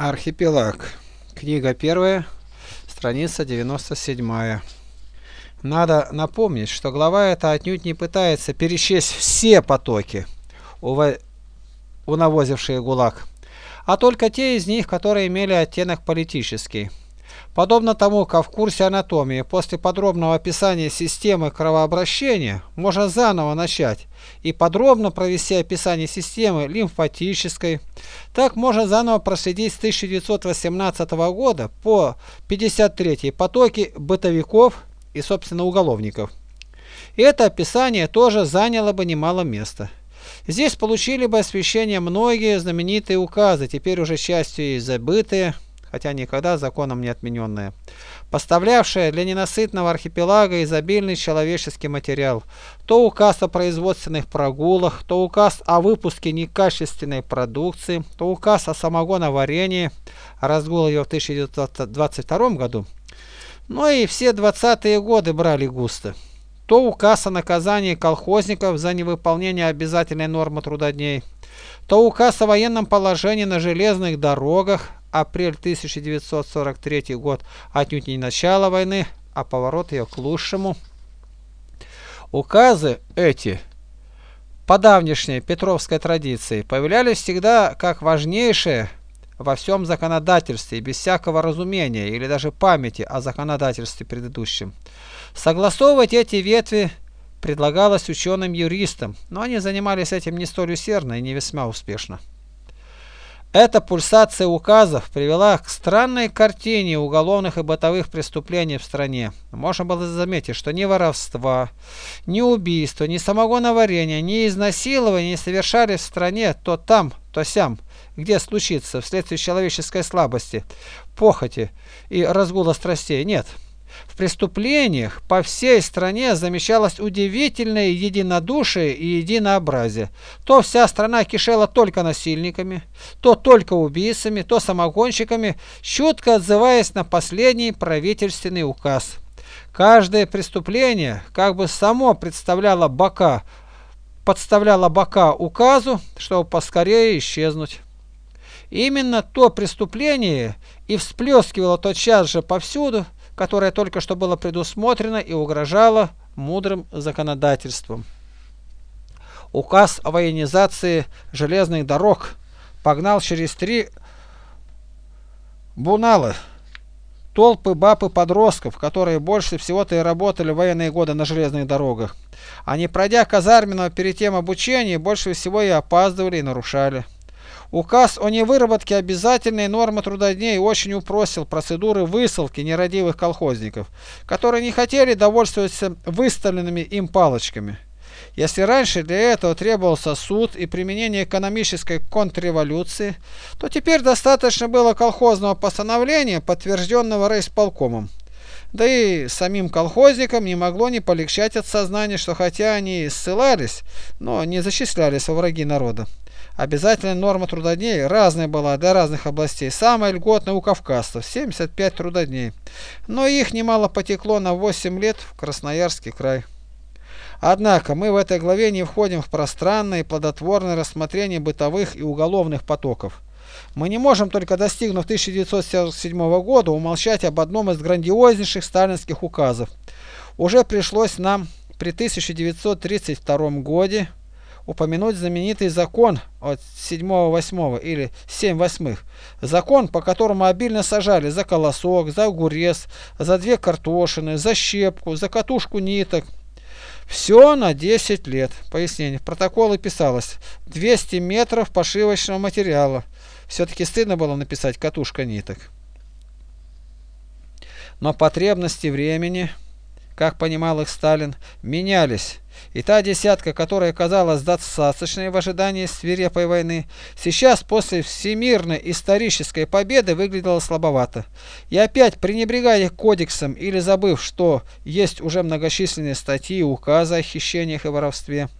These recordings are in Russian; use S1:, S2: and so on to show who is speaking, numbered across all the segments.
S1: Архипелаг. Книга первая, страница 97. Надо напомнить, что глава эта отнюдь не пытается перечесть все потоки, унавозившие ГУЛАГ, а только те из них, которые имели оттенок политический. Подобно тому, как в курсе анатомии после подробного описания системы кровообращения можно заново начать и подробно провести описание системы лимфатической, так можно заново проследить с 1918 года по 53 потоки бытовиков и, собственно, уголовников. И это описание тоже заняло бы немало места. Здесь получили бы освещение многие знаменитые указы, теперь уже частью и забытые, хотя никогда законом не отмененное, поставлявшая для ненасытного архипелага изобильный человеческий материал, то указ о производственных прогулах, то указ о выпуске некачественной продукции, то указ о самогоноварении, разгул ее в 1922 году, но и все 20-е годы брали густо. То указ о наказании колхозников за невыполнение обязательной нормы трудодней, то указ о военном положении на железных дорогах, апрель 1943 год, отнюдь не начало войны, а поворот ее к лучшему. Указы эти, по давнешней петровской традиции, появлялись всегда как важнейшие во всем законодательстве, без всякого разумения или даже памяти о законодательстве предыдущем. Согласовывать эти ветви предлагалось ученым-юристам, но они занимались этим не столь усердно и не весьма успешно. Эта пульсация указов привела к странной картине уголовных и бытовых преступлений в стране. Можно было заметить, что ни воровства, ни убийства, ни самогоноварения, ни изнасилования не совершались в стране то там, то сям, где случится вследствие человеческой слабости, похоти и разгула страстей. Нет. В преступлениях по всей стране замечалось удивительное единодушие и единообразие. То вся страна кишела только насильниками, то только убийцами, то самогонщиками, чутко отзываясь на последний правительственный указ. Каждое преступление как бы само представляло бока, подставляло бока указу, чтобы поскорее исчезнуть. Именно то преступление и всплескивало тотчас же повсюду, которое только что было предусмотрено и угрожало мудрым законодательством. Указ о военизации железных дорог погнал через три буналы, толпы баб и подростков, которые больше всего-то и работали в военные годы на железных дорогах. Они, пройдя казарменного перед тем обучения, больше всего и опаздывали и нарушали. Указ о невыработке обязательной нормы трудодней очень упростил процедуры высылки нерадивых колхозников, которые не хотели довольствоваться выставленными им палочками. Если раньше для этого требовался суд и применение экономической контрреволюции, то теперь достаточно было колхозного постановления, подтвержденного райисполкомом. Да и самим колхозникам не могло не полегчать от сознания, что хотя они ссылались, но не зачислялись во враги народа. Обязательная норма трудодней разная была для разных областей. Самая льготная у кавказцев – 75 трудодней. Но их немало потекло на 8 лет в Красноярский край. Однако мы в этой главе не входим в пространное и плодотворное рассмотрение бытовых и уголовных потоков. Мы не можем только достигнув 1947 года умолчать об одном из грандиознейших сталинских указов. Уже пришлось нам при 1932 году упомянуть знаменитый закон от 7-8 или 7 восьмых. Закон, по которому обильно сажали за колосок, за огурец, за две картошины, за щепку, за катушку ниток. Все на 10 лет. Пояснение. В протоколы писалось 200 метров пошивочного материала. Все-таки стыдно было написать катушка ниток. Но потребности времени как понимал их Сталин, менялись, и та десятка, которая казалась достаточной в ожидании свирепой войны, сейчас после всемирной исторической победы выглядела слабовато. И опять, пренебрегая кодексом или забыв, что есть уже многочисленные статьи и указы о хищениях и воровстве,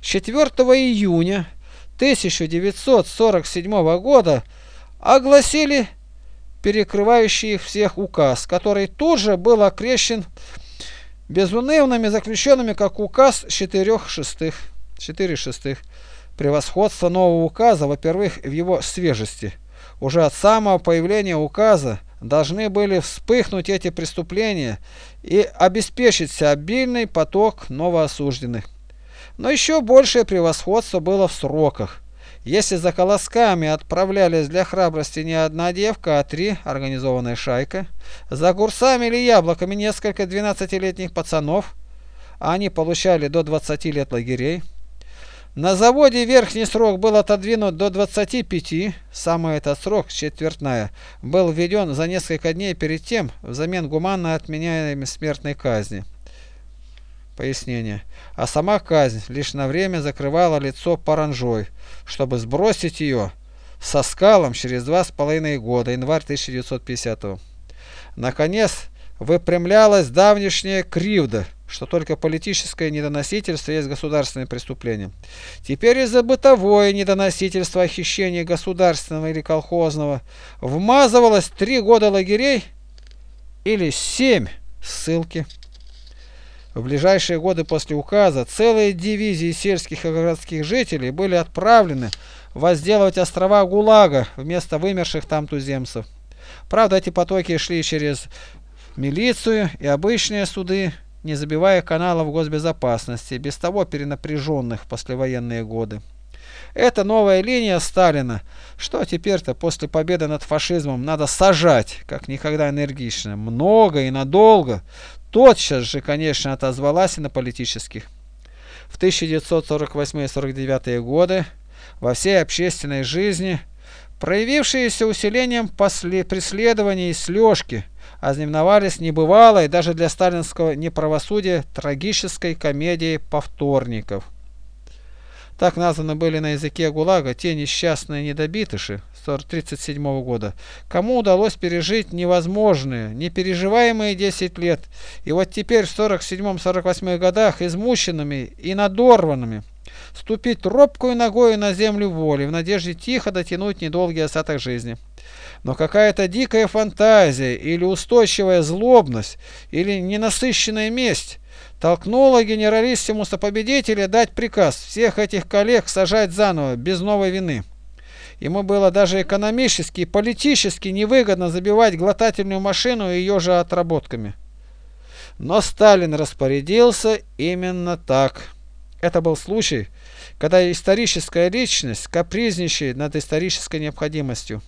S1: 4 июня 1947 года огласили перекрывающий их всех указ, который тут же был окрещен безунывными заключенными как указ четырех шестых. Четыре шестых. Превосходство нового указа, во-первых, в его свежести. Уже от самого появления указа должны были вспыхнуть эти преступления и обеспечиться обильный поток новоосужденных. Но еще большее превосходство было в сроках. Если за колосками отправлялись для храбрости не одна девка, а три организованная шайка, за огурцами или яблоками несколько двенадцатилетних пацанов, они получали до 20 лет лагерей, на заводе верхний срок был отодвинут до 25, самый этот срок, четвертная, был введен за несколько дней перед тем взамен гуманно отменяемой смертной казни. Пояснение. А сама казнь лишь на время закрывала лицо паранжой, чтобы сбросить ее со скалом через два с половиной года, январь 1950 -го. Наконец, выпрямлялась давнишняя кривда – что только политическое недоносительство есть государственное преступление. Теперь из-за бытовое недоносительство о хищении государственного или колхозного вмазывалось три года лагерей или семь ссылки. В ближайшие годы после указа целые дивизии сельских и городских жителей были отправлены возделывать острова ГУЛАГа вместо вымерших там туземцев. Правда, эти потоки шли через милицию и обычные суды, не забивая каналов госбезопасности, без того перенапряженных послевоенные годы. Это новая линия Сталина, что теперь-то после победы над фашизмом надо сажать, как никогда энергично, много и надолго, тотчас же, конечно, отозвалась и на политических. В 1948-49 годы во всей общественной жизни, проявившиеся усилением преследований и слежки, ознаменовались небывалой даже для сталинского неправосудия трагической комедией повторников. Так названы были на языке ГУЛАГа те несчастные недобитыши 1937 года, кому удалось пережить невозможные, непереживаемые 10 лет, и вот теперь в 1947-1948 годах измученными и надорванными, ступить робкую ногою на землю воли в надежде тихо дотянуть недолгий остаток жизни. Но какая-то дикая фантазия или устойчивая злобность или ненасыщенная месть толкнула генералиссимуса победителя дать приказ всех этих коллег сажать заново, без новой вины. Ему было даже экономически и политически невыгодно забивать глотательную машину ее же отработками. Но Сталин распорядился именно так. Это был случай, когда историческая личность капризничает над исторической необходимостью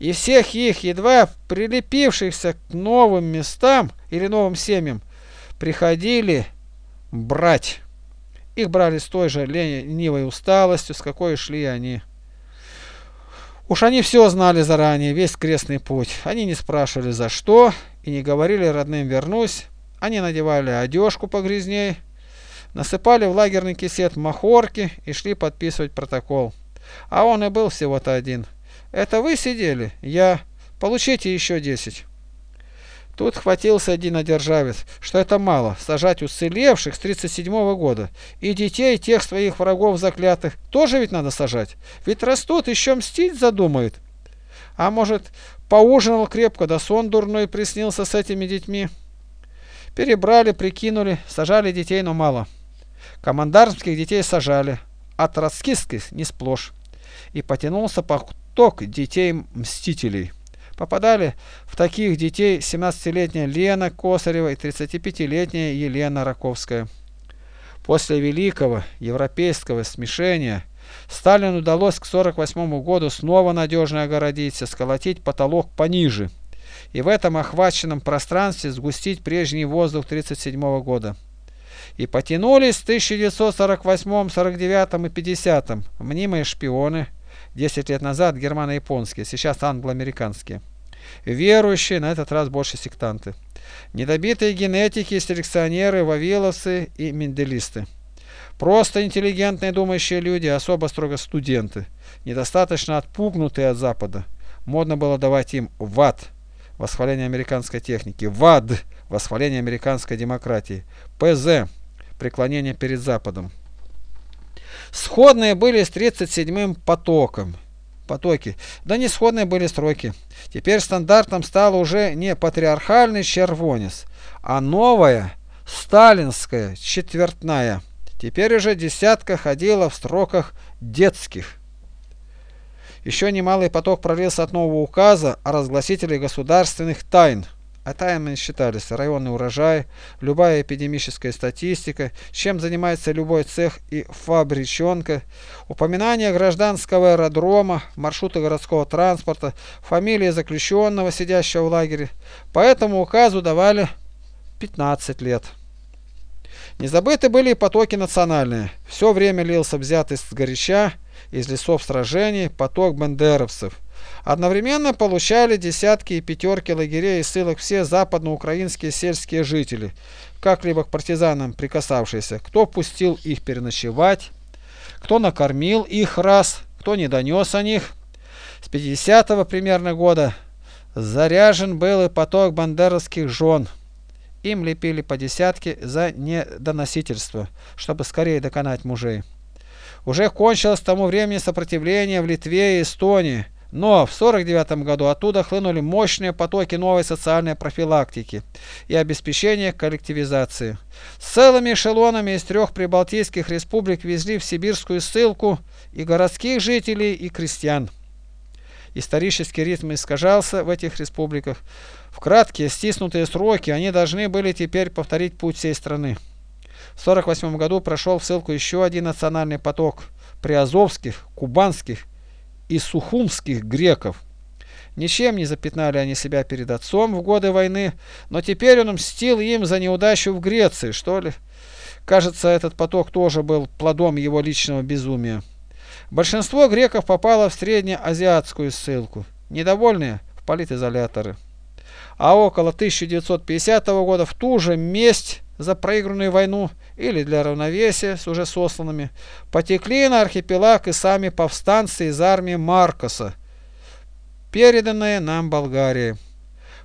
S1: и всех их, едва прилепившихся к новым местам или новым семьям, приходили брать. Их брали с той же ленивой усталостью, с какой шли они. Уж они все знали заранее, весь крестный путь. Они не спрашивали за что и не говорили родным «вернусь». Они надевали одежку погрязней, насыпали в лагерный кисет махорки и шли подписывать протокол. А он и был всего-то один – это вы сидели? Я. Получите еще десять. Тут хватился один одержавец, что это мало, сажать уцелевших с 37 -го года. И детей тех своих врагов заклятых тоже ведь надо сажать. Ведь растут, еще мстить задумают. А может, поужинал крепко, да сон дурной приснился с этими детьми. Перебрали, прикинули, сажали детей, но мало. Командармских детей сажали, а троцкистских не сплошь. И потянулся по поток детей-мстителей. Попадали в таких детей 17-летняя Лена Косарева и 35-летняя Елена Раковская. После великого европейского смешения Сталину удалось к 1948 году снова надежно огородиться, сколотить потолок пониже и в этом охваченном пространстве сгустить прежний воздух 1937 года. И потянулись в 1948, 49 и 50 мнимые шпионы, 10 лет назад германо-японские, сейчас англо-американские. Верующие, на этот раз больше сектанты. Недобитые генетики, селекционеры, вавиловцы и менделисты. Просто интеллигентные думающие люди, особо строго студенты, недостаточно отпугнутые от Запада. Модно было давать им «ват» – восхваление американской техники, «вад» – восхваление американской демократии, «ПЗ» – преклонение перед Западом. Сходные были с 37-м потоком. Потоки. Да не сходные были строки. Теперь стандартом стал уже не патриархальный червонец, а новая сталинская четвертная. Теперь уже десятка ходила в строках детских. Еще немалый поток пролился от нового указа о разгласителе государственных тайн. А тайнами считались районный урожай, любая эпидемическая статистика, чем занимается любой цех и фабричонка, упоминание гражданского аэродрома, маршрута городского транспорта, фамилии заключенного, сидящего в лагере. По этому указу давали 15 лет. Не забыты были и потоки национальные. Все время лился взятый с горяча, из лесов сражений, поток бандеровцев. Одновременно получали десятки и пятерки лагерей и ссылок все западноукраинские сельские жители, как-либо к партизанам прикасавшиеся, кто пустил их переночевать, кто накормил их раз, кто не донес о них. С 50-го примерно года заряжен был и поток бандеровских жен. Им лепили по десятке за недоносительство, чтобы скорее доконать мужей. Уже кончилось к тому времени сопротивление в Литве и Эстонии, но в 1949 году оттуда хлынули мощные потоки новой социальной профилактики и обеспечения коллективизации. С целыми эшелонами из трех прибалтийских республик везли в сибирскую ссылку и городских жителей, и крестьян. Исторический ритм искажался в этих республиках. В краткие стиснутые сроки они должны были теперь повторить путь всей страны. В 1948 году прошел в ссылку еще один национальный поток приазовских, кубанских и сухумских греков. Ничем не запятнали они себя перед отцом в годы войны, но теперь он мстил им за неудачу в Греции, что ли. Кажется, этот поток тоже был плодом его личного безумия. Большинство греков попало в среднеазиатскую ссылку, недовольные в политизоляторы. А около 1950 года в ту же месть за проигранную войну или для равновесия с уже сосланными, потекли на архипелаг и сами повстанцы из армии Маркоса, переданные нам Болгарии.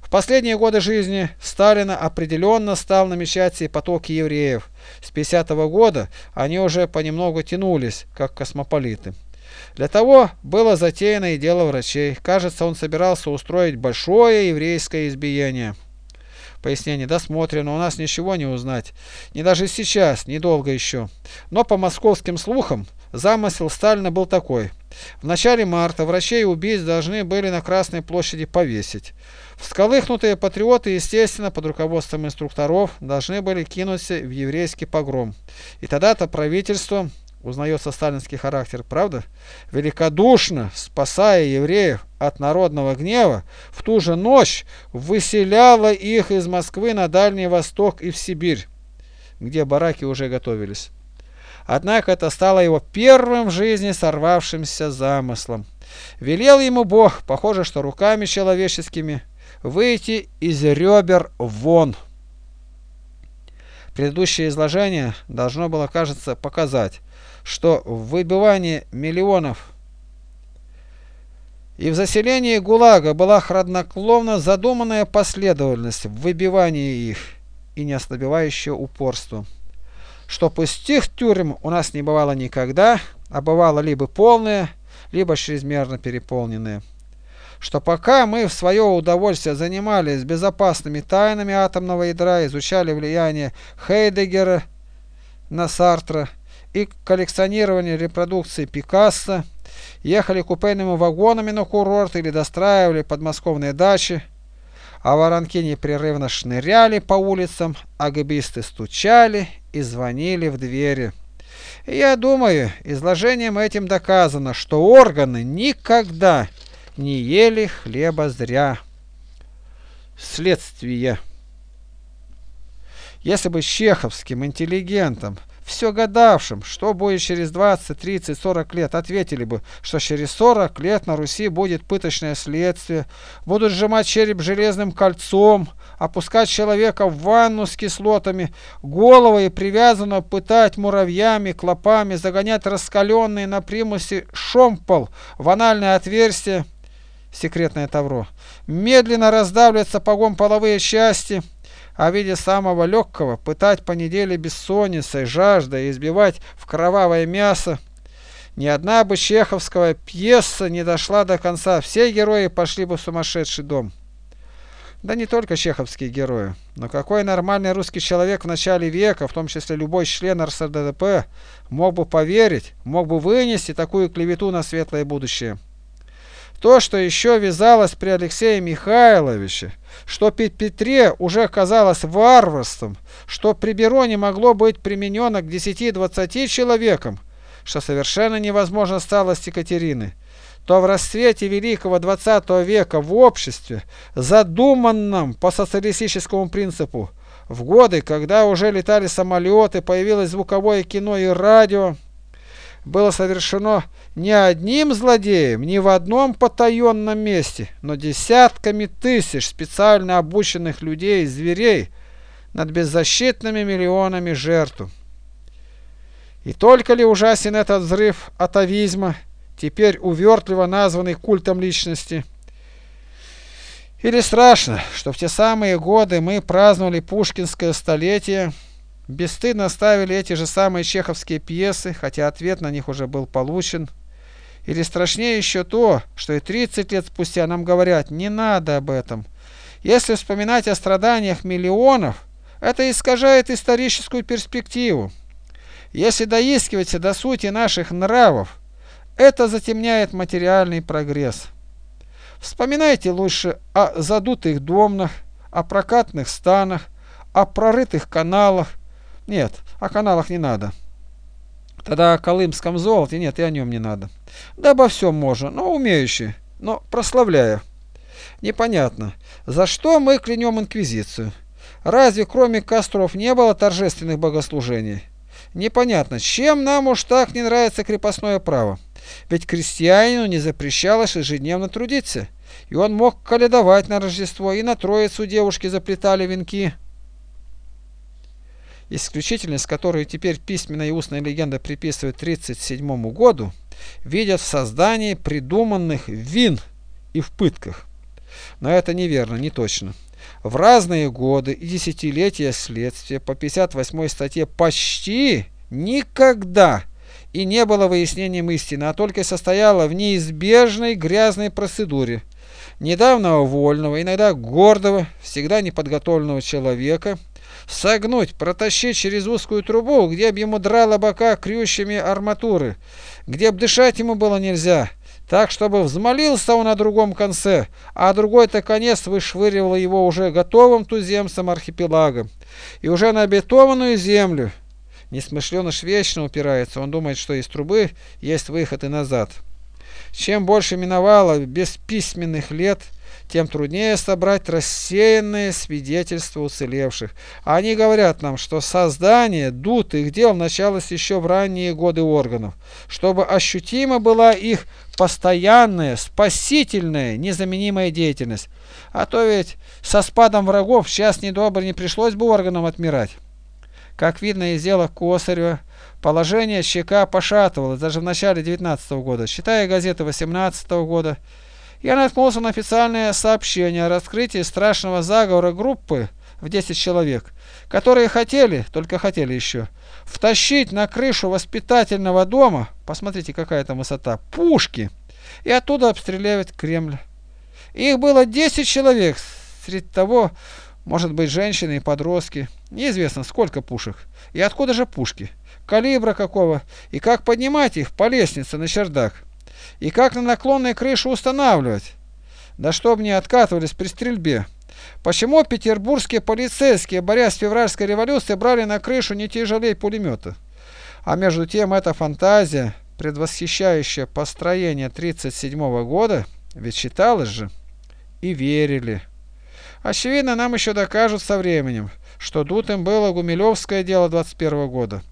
S1: В последние годы жизни Сталина определенно стал намечаться и поток евреев. С 50 -го года они уже понемногу тянулись, как космополиты. Для того было затеяно и дело врачей. Кажется, он собирался устроить большое еврейское избиение. Пояснение досмотрено, у нас ничего не узнать. Не даже сейчас, недолго еще. Но по московским слухам, замысел Сталина был такой. В начале марта врачей и убийц должны были на Красной площади повесить. Всколыхнутые патриоты, естественно, под руководством инструкторов, должны были кинуться в еврейский погром. И тогда-то правительство узнается сталинский характер, правда? Великодушно, спасая евреев от народного гнева, в ту же ночь выселяло их из Москвы на Дальний Восток и в Сибирь, где бараки уже готовились. Однако это стало его первым в жизни сорвавшимся замыслом. Велел ему Бог, похоже, что руками человеческими, выйти из ребер вон. Предыдущее изложение должно было, кажется, показать, что в выбивании миллионов и в заселении ГУЛАГа была хладнокровно задуманная последовательность в выбивании их и неослабевающее упорство. Что пустых тюрем у нас не бывало никогда, а бывало либо полные, либо чрезмерно переполненные. Что пока мы в свое удовольствие занимались безопасными тайнами атомного ядра, изучали влияние Хейдегера на Сартра, и коллекционирование репродукции Пикассо, ехали купейными вагонами на курорт или достраивали подмосковные дачи, а воронки непрерывно шныряли по улицам, а гибисты стучали и звонили в двери. И я думаю, изложением этим доказано, что органы никогда не ели хлеба зря. Следствие. Если бы чеховским интеллигентам все гадавшим, что будет через 20, 30, 40 лет, ответили бы, что через 40 лет на Руси будет пыточное следствие, будут сжимать череп железным кольцом, опускать человека в ванну с кислотами, головой привязанного пытать муравьями, клопами, загонять раскаленный на примусе шомпол в анальное отверстие, секретное тавро, медленно раздавливать сапогом половые части – а в виде самого легкого пытать по неделе бессонницей, жаждой, избивать в кровавое мясо. Ни одна бы чеховская пьеса не дошла до конца, все герои пошли бы в сумасшедший дом. Да не только чеховские герои, но какой нормальный русский человек в начале века, в том числе любой член РСДРП, мог бы поверить, мог бы вынести такую клевету на светлое будущее. То, что еще вязалось при Алексее Михайловиче, что при Петре уже казалось варварством, что при Бероне могло быть применено к 10-20 человекам, что совершенно невозможно стало с Екатерины, то в расцвете великого XX века в обществе, задуманном по социалистическому принципу, в годы, когда уже летали самолеты, появилось звуковое кино и радио, было совершено не одним злодеем, не в одном потаенном месте, но десятками тысяч специально обученных людей и зверей над беззащитными миллионами жертв. И только ли ужасен этот взрыв атовизма, теперь увертливо названный культом личности? Или страшно, что в те самые годы мы праздновали Пушкинское столетие, бесстыдно ставили эти же самые чеховские пьесы, хотя ответ на них уже был получен. Или страшнее еще то, что и 30 лет спустя нам говорят, не надо об этом. Если вспоминать о страданиях миллионов, это искажает историческую перспективу. Если доискиваться до сути наших нравов, это затемняет материальный прогресс. Вспоминайте лучше о задутых домнах, о прокатных станах, о прорытых каналах, нет, о каналах не надо. Тогда о колымском золоте нет, и о нем не надо. Да обо всем можно, но умеющий, но прославляя. Непонятно, за что мы клянем инквизицию? Разве кроме костров не было торжественных богослужений? Непонятно, чем нам уж так не нравится крепостное право? Ведь крестьянину не запрещалось ежедневно трудиться, и он мог каледовать на Рождество, и на Троицу девушки заплетали венки исключительность которой теперь письменная и устная легенда приписывает 1937 году, видят в создании придуманных вин и в пытках. Но это неверно, не точно. В разные годы и десятилетия следствия по 58 статье почти никогда и не было выяснением истины, а только состояло в неизбежной грязной процедуре. Недавнего вольного, иногда гордого, всегда неподготовленного человека – согнуть, протащить через узкую трубу, где б ему драло бока крющими арматуры, где б дышать ему было нельзя, так, чтобы взмолился он на другом конце, а другой-то конец вышвыривал его уже готовым туземцем архипелага, и уже на бетонную землю. Несмышленыш вечно упирается, он думает, что из трубы есть выход и назад. Чем больше миновало без письменных лет, тем труднее собрать рассеянные свидетельства уцелевших. Они говорят нам, что создание дутых дел началось еще в ранние годы органов, чтобы ощутима была их постоянная, спасительная, незаменимая деятельность. А то ведь со спадом врагов сейчас недобро не пришлось бы органам отмирать. Как видно из дела Косарева, положение ЧК пошатывалось даже в начале 19 года, считая газеты 18 года, я наткнулся на официальное сообщение о раскрытии страшного заговора группы в 10 человек, которые хотели, только хотели еще, втащить на крышу воспитательного дома, посмотрите какая там высота, пушки, и оттуда обстреливать Кремль. Их было 10 человек, среди того, может быть, женщины и подростки. Неизвестно, сколько пушек. И откуда же пушки? Калибра какого? И как поднимать их по лестнице на чердак? И как на наклонной крыше устанавливать? Да чтоб не откатывались при стрельбе. Почему петербургские полицейские, борясь с февральской революцией, брали на крышу не тяжелее пулемета? А между тем эта фантазия, предвосхищающая построение 1937 года, ведь считалось же, и верили. Очевидно, нам еще докажут со временем, что дутым было Гумилевское дело 21 года.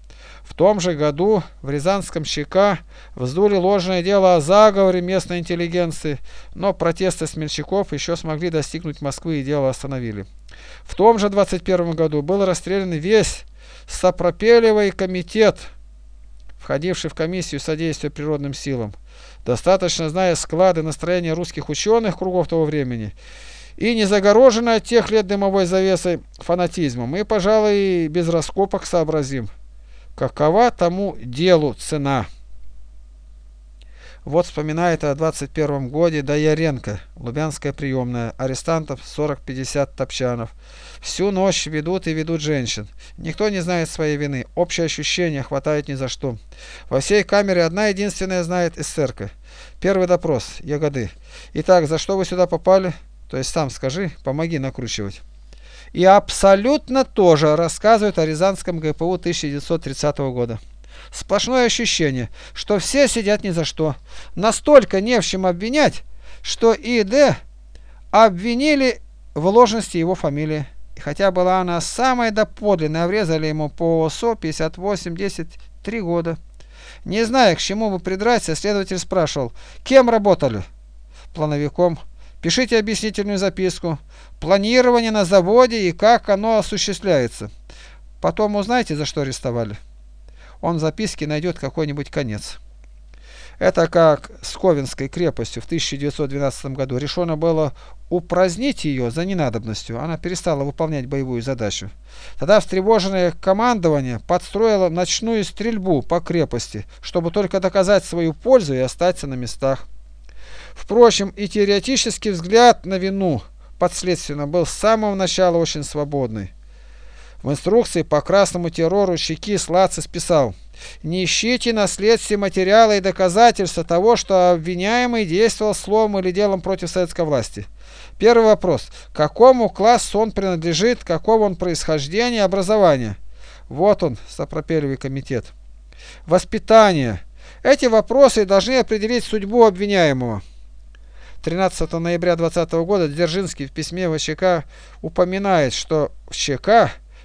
S1: В том же году в Рязанском ЧК вздули ложное дело о заговоре местной интеллигенции, но протесты смельчаков еще смогли достигнуть Москвы и дело остановили. В том же 21 году был расстрелян весь Сапропелевый комитет, входивший в комиссию содействия природным силам. Достаточно зная склады настроения русских ученых кругов того времени, и не загороженная от тех лет дымовой завесой фанатизмом, мы, пожалуй, без раскопок сообразим какова тому делу цена. Вот вспоминает о 21 годе Даяренко, Лубянская приемная, арестантов 40-50 топчанов. Всю ночь ведут и ведут женщин. Никто не знает своей вины, общее ощущение хватает ни за что. Во всей камере одна единственная знает эсерка. Первый допрос, ягоды. Итак, за что вы сюда попали? То есть сам скажи, помоги накручивать. И абсолютно тоже рассказывают о Рязанском ГПУ 1930 года. Сплошное ощущение, что все сидят ни за что. Настолько не в чем обвинять, что ИД обвинили в ложности его фамилии. И хотя была она самая доподлинная, врезали ему по ОСО 58-10 3 года. Не зная, к чему бы придраться, следователь спрашивал, кем работали? Плановиком. Пишите объяснительную записку. Планирование на заводе и как оно осуществляется. Потом узнаете, за что арестовали он в записке найдет какой-нибудь конец. Это как с Ковенской крепостью в 1912 году. Решено было упразднить ее за ненадобностью. Она перестала выполнять боевую задачу. Тогда встревоженное командование подстроило ночную стрельбу по крепости, чтобы только доказать свою пользу и остаться на местах. Впрочем, и теоретический взгляд на вину подследственно был с самого начала очень свободный. В инструкции по красному террору Щеки Слацис писал «Не ищите на следствие материала и доказательства того, что обвиняемый действовал словом или делом против советской власти». Первый вопрос. Какому классу он принадлежит, какого он происхождения и образования? Вот он, сопропелевый комитет. Воспитание. Эти вопросы должны определить судьбу обвиняемого. 13 ноября 2020 года Дзержинский в письме в упоминает, что в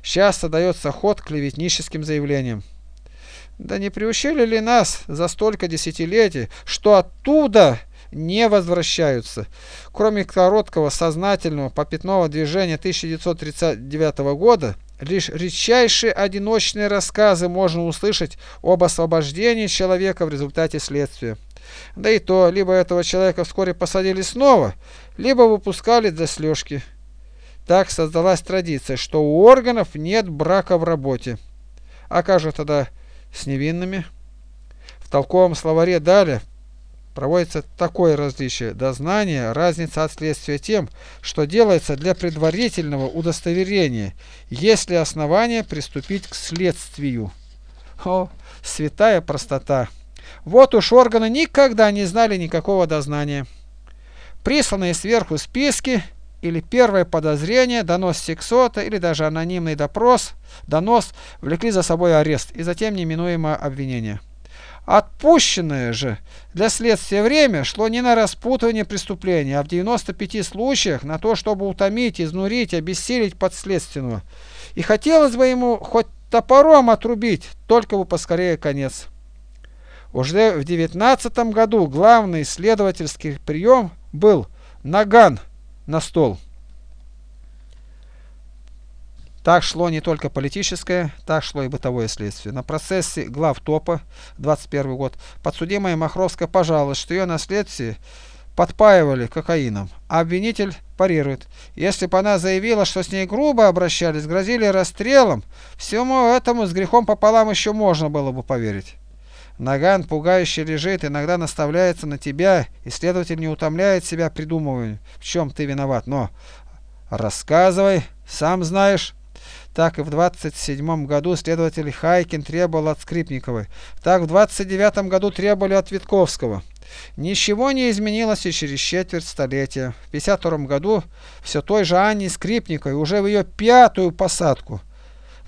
S1: часто дается ход клеветническим заявлениям. Да не приучили ли нас за столько десятилетий, что оттуда не возвращаются? Кроме короткого сознательного попятного движения 1939 года, лишь редчайшие одиночные рассказы можно услышать об освобождении человека в результате следствия. Да и то, либо этого человека вскоре посадили снова, либо выпускали для слежки. Так создалась традиция, что у органов нет брака в работе. А как же тогда с невинными? В толковом словаре далее проводится такое различие. Дознание – разница от следствия тем, что делается для предварительного удостоверения, есть ли основания приступить к следствию. О, святая простота! Вот уж органы никогда не знали никакого дознания. Присланные сверху списки – или первое подозрение, донос сексота или даже анонимный допрос, донос влекли за собой арест и затем неминуемое обвинение. Отпущенное же для следствия время шло не на распутывание преступления, а в 95 случаях на то, чтобы утомить, изнурить, обессилить подследственного. И хотелось бы ему хоть топором отрубить, только бы поскорее конец. Уже в 19 году главный следовательский прием был наган – на стол. Так шло не только политическое, так шло и бытовое следствие. На процессе глав ТОПа, 21 год, подсудимая Махровская пожаловалась, что ее наследствие подпаивали кокаином, а обвинитель парирует. Если бы она заявила, что с ней грубо обращались, грозили расстрелом, всему этому с грехом пополам еще можно было бы поверить. Наган пугающе лежит, иногда наставляется на тебя, и следователь не утомляет себя придумыванием, в чем ты виноват. Но рассказывай, сам знаешь. Так и в 27 году следователь Хайкин требовал от Скрипниковой. Так в 29 году требовали от Витковского. Ничего не изменилось и через четверть столетия. В 52 году все той же Анне Скрипниковой, уже в ее пятую посадку.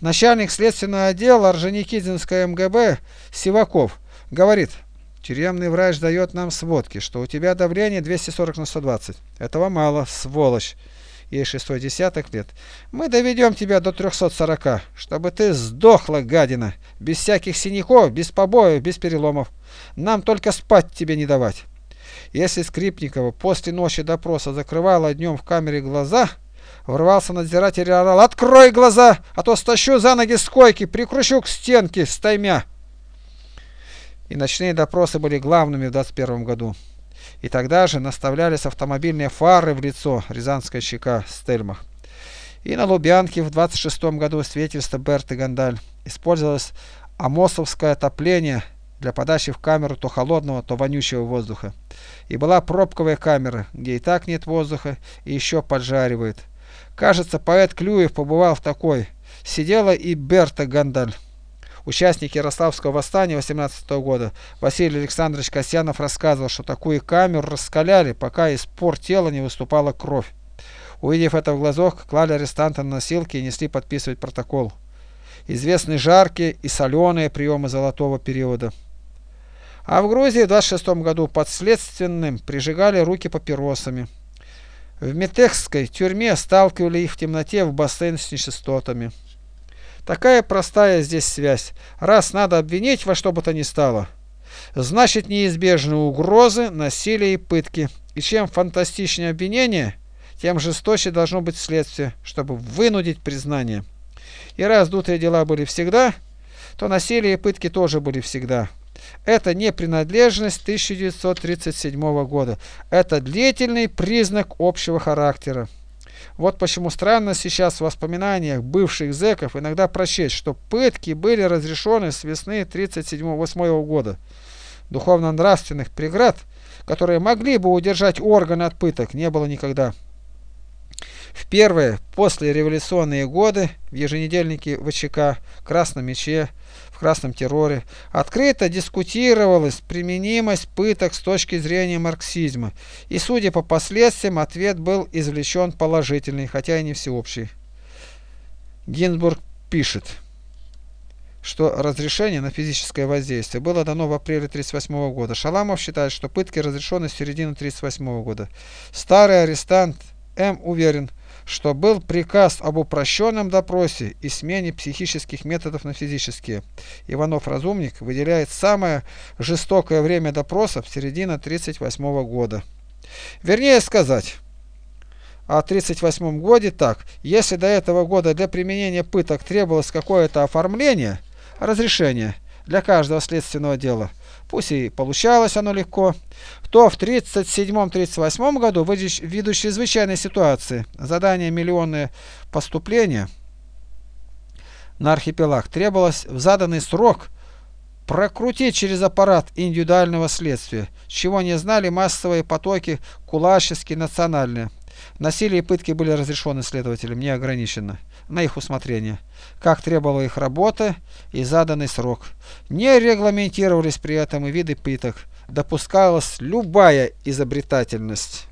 S1: Начальник следственного отдела Орджоникидзинского МГБ Сиваков Говорит, тюремный врач дает нам сводки, что у тебя давление 240 на 120. Этого мало, сволочь. Ей шестой десяток лет. Мы доведем тебя до 340, чтобы ты сдохла, гадина, без всяких синяков, без побоев, без переломов. Нам только спать тебе не давать. Если Скрипникова после ночи допроса закрывала днем в камере глаза, ворвался надзиратель и орал «Открой глаза, а то стащу за ноги с койки, прикручу к стенке стаймя!» и ночные допросы были главными в 21 году. И тогда же наставлялись автомобильные фары в лицо Рязанская щека Стельмах. И на Лубянке в 26 году свидетельство Берты Гандаль использовалось амосовское отопление для подачи в камеру то холодного, то вонючего воздуха. И была пробковая камера, где и так нет воздуха, и еще поджаривает. Кажется, поэт Клюев побывал в такой. Сидела и Берта Гандаль. Участник Ярославского восстания 18 года Василий Александрович Касьянов рассказывал, что такую камеру раскаляли, пока из пор тела не выступала кровь. Увидев это в глазок, клали арестанта на носилки и несли подписывать протокол. Известны жаркие и соленые приемы золотого периода. А в Грузии в 26 году подследственным прижигали руки папиросами. В Метекской тюрьме сталкивали их в темноте в бассейн с нечистотами. Такая простая здесь связь. Раз надо обвинить во что бы то ни стало, значит неизбежны угрозы, насилие и пытки. И чем фантастичнее обвинение, тем жесточе должно быть следствие, чтобы вынудить признание. И раз дутые дела были всегда, то насилие и пытки тоже были всегда. Это не принадлежность 1937 года. Это длительный признак общего характера. Вот почему странно сейчас в воспоминаниях бывших зэков иногда прочесть, что пытки были разрешены с весны 1937-1938 года. Духовно-нравственных преград, которые могли бы удержать органы от пыток, не было никогда. В первые послереволюционные годы в еженедельнике ВЧК, Красном мече, Красном терроре открыто дискутировалась применимость пыток с точки зрения марксизма, и, судя по последствиям, ответ был извлечен положительный, хотя и не всеобщий. Гинзбург пишет что разрешение на физическое воздействие было дано в апреле 1938 года. Шаламов считает, что пытки разрешены с середины 1938 года. Старый арестант М. уверен, что был приказ об упрощенном допросе и смене психических методов на физические. Иванов-разумник выделяет самое жестокое время допроса в середине 1938 года. Вернее сказать, о 1938 годе так, если до этого года для применения пыток требовалось какое-то оформление, разрешение для каждого следственного дела – пусть и получалось оно легко, то в 1937-1938 году, ввиду чрезвычайной ситуации, задание миллионные поступления на архипелаг требовалось в заданный срок прокрутить через аппарат индивидуального следствия, чего не знали массовые потоки кулаческие национальные. Насилие и пытки были разрешены следователям неограниченно, на их усмотрение, как требовала их работа и заданный срок. Не регламентировались при этом и виды пыток, допускалась любая изобретательность.